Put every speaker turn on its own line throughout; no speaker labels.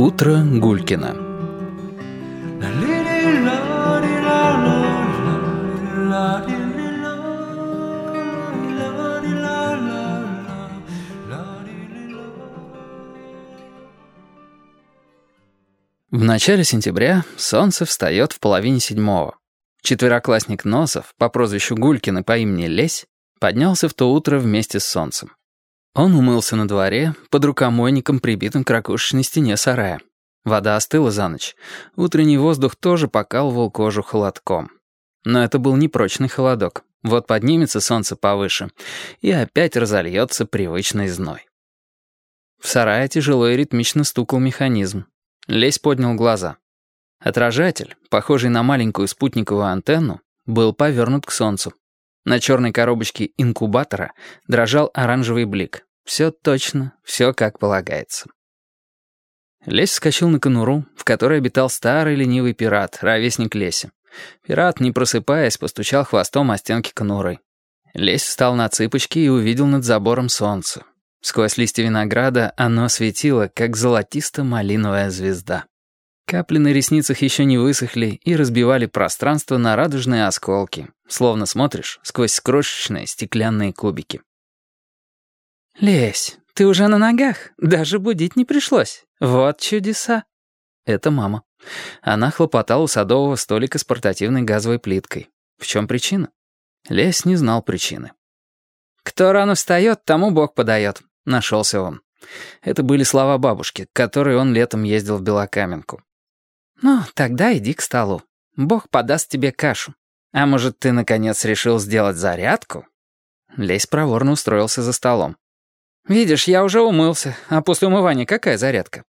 Утро Гулькина В начале сентября солнце встает в половине седьмого. Четвероклассник Носов по прозвищу Гулькин и по имени Лесь поднялся в то утро вместе с солнцем. Он умылся на дворе, под рукомойником, прибитым к ракушечной стене сарая. Вода остыла за ночь. Утренний воздух тоже покалывал кожу холодком. Но это был непрочный холодок. Вот поднимется солнце повыше, и опять разольется привычный зной. В сарае тяжело и ритмично стукал механизм. Лесь поднял глаза. Отражатель, похожий на маленькую спутниковую антенну, был повернут к солнцу. На черной коробочке инкубатора дрожал оранжевый блик. Все точно, все как полагается. Лесь вскочил на конуру, в которой обитал старый ленивый пират, ровесник Леси. Пират, не просыпаясь, постучал хвостом о стенки конуры. Лесь встал на цыпочки и увидел над забором солнце. Сквозь листья винограда оно светило, как золотисто-малиновая звезда. Капли на ресницах еще не высохли и разбивали пространство на радужные осколки, словно смотришь сквозь крошечные стеклянные кубики.
«Лесь, ты уже на ногах, даже будить не пришлось. Вот чудеса».
Это мама. Она хлопотала у садового столика с портативной газовой плиткой. В чем причина? Лесь не знал причины.
«Кто рано встает, тому Бог подает», —
нашелся он. Это были слова бабушки, к которой он летом ездил в Белокаменку.
«Ну, тогда иди к столу. Бог подаст тебе кашу. А может, ты, наконец, решил сделать зарядку?»
Лесь проворно устроился за столом.
«Видишь, я уже умылся, а после умывания какая зарядка?»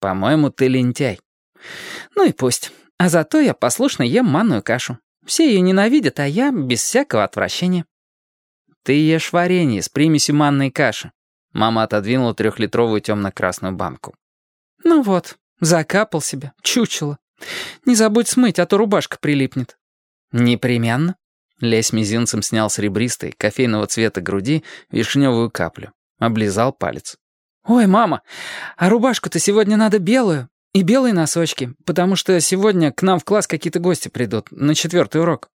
«По-моему, ты лентяй».
«Ну и пусть. А зато я послушно ем манную кашу. Все ее ненавидят, а я без всякого отвращения».
«Ты ешь варенье с примесью манной каши». Мама отодвинула трехлитровую темно-красную банку.
«Ну вот, Закапал себя, чучело. Не забудь смыть, а то рубашка прилипнет».
«Непременно». Лесь мизинцем снял с ребристой, кофейного цвета груди вишневую каплю. Облизал палец.
«Ой, мама, а рубашку-то сегодня надо белую. И белые носочки, потому что сегодня к нам в класс какие-то гости придут на четвертый урок».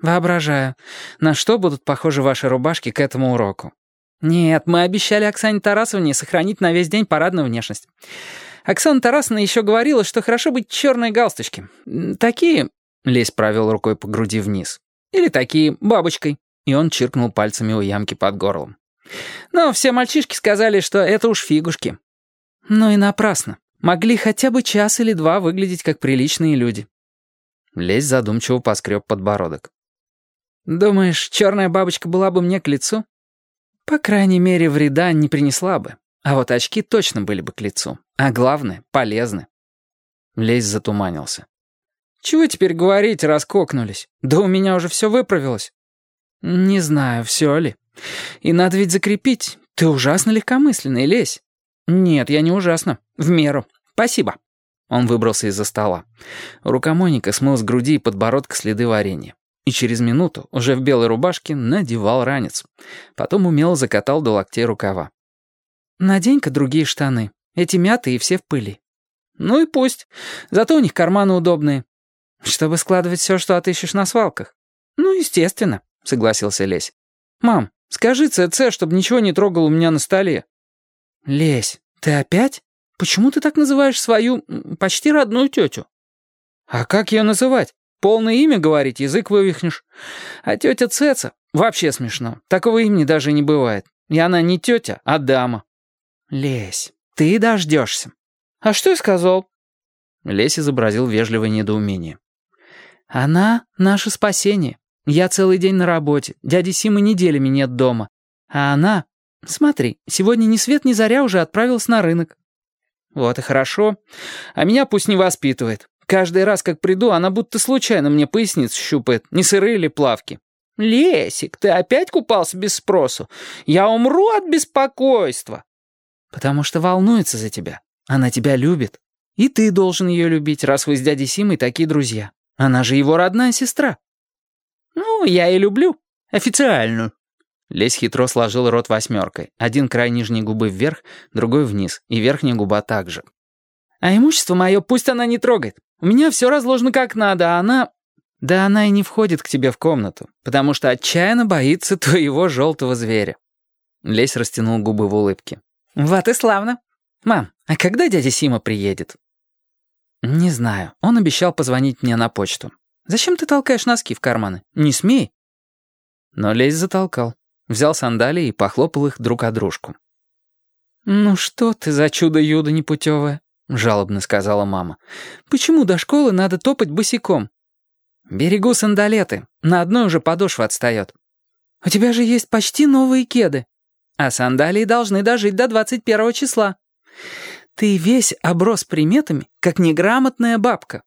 «Воображаю, на что будут похожи ваши рубашки к этому уроку?» «Нет, мы обещали Оксане Тарасовне сохранить на весь день парадную внешность. Оксана Тарасовна еще говорила, что хорошо быть черной галстучки. Такие...» Лесь провел рукой по груди вниз. «Или такие, бабочкой». И он чиркнул пальцами у ямки под горлом. «Но все мальчишки сказали, что это уж фигушки». «Ну и напрасно. Могли хотя бы час или два выглядеть как приличные люди».
Лесь задумчиво поскреб подбородок.
«Думаешь, черная бабочка была бы мне к лицу?» «По крайней мере, вреда не принесла бы. А вот очки точно были бы к лицу. А главное, полезны.
Лесь затуманился.
«Чего теперь говорить, раскокнулись? Да у меня уже все выправилось». «Не знаю, все ли. И надо ведь закрепить. Ты ужасно легкомысленный, Лесь». «Нет, я не ужасно. В меру. Спасибо».
Он выбрался из-за стола. Рукомойника смыл с груди и подбородка следы варенья. И через минуту, уже в белой рубашке, надевал ранец. Потом умело закатал до локтей рукава.
«Надень-ка другие штаны. Эти мятые и все в пыли». «Ну и пусть. Зато у них карманы удобные». «Чтобы складывать все, что отыщешь на свалках». «Ну, естественно», — согласился Лесь. «Мам, скажи ЦЦ, чтобы ничего не трогал у меня на столе». «Лесь, ты опять? Почему ты так называешь свою почти родную тетю?» «А как ее называть? Полное имя говорить, язык вывихнешь. А тетя Цеца вообще смешно. Такого имени даже не бывает. И она не тетя, а дама». «Лесь, ты дождешься». «А что я сказал?»
Лесь изобразил вежливое недоумение.
«Она — наше спасение. Я целый день на работе, дяди Симы неделями нет дома. А она... Смотри, сегодня ни свет ни заря уже отправилась на рынок». «Вот и хорошо. А меня пусть не воспитывает. Каждый раз, как приду, она будто случайно мне поясницу щупает, не сырые ли плавки. «Лесик, ты опять купался без спросу? Я умру от беспокойства!» Потому что волнуется за тебя. Она тебя любит. И ты должен ее любить, раз вы с дядей Симой такие друзья. Она же его родная сестра. Ну, я и люблю. Официальную.
Лесь хитро сложил рот восьмеркой. Один край нижней губы вверх, другой вниз, и верхняя губа также.
А имущество мое пусть она не трогает. У меня все разложено как надо, а она... Да она и не входит к тебе в комнату, потому что отчаянно боится твоего желтого зверя.
Лесь растянул губы в улыбке.
Вот и славно. Мам, а когда дядя Сима приедет? Не знаю. Он обещал позвонить мне на почту. Зачем ты толкаешь носки в карманы? Не смей.
Но Лесь затолкал. Взял сандалии и похлопал их друг о дружку.
«Ну что ты за чудо-юдо непутевое?» — жалобно сказала мама. «Почему до школы надо топать босиком?» «Берегу сандалеты. На одной уже подошва отстает. У тебя же есть почти новые кеды. А сандалии должны дожить до 21 числа. Ты весь оброс приметами, как неграмотная бабка.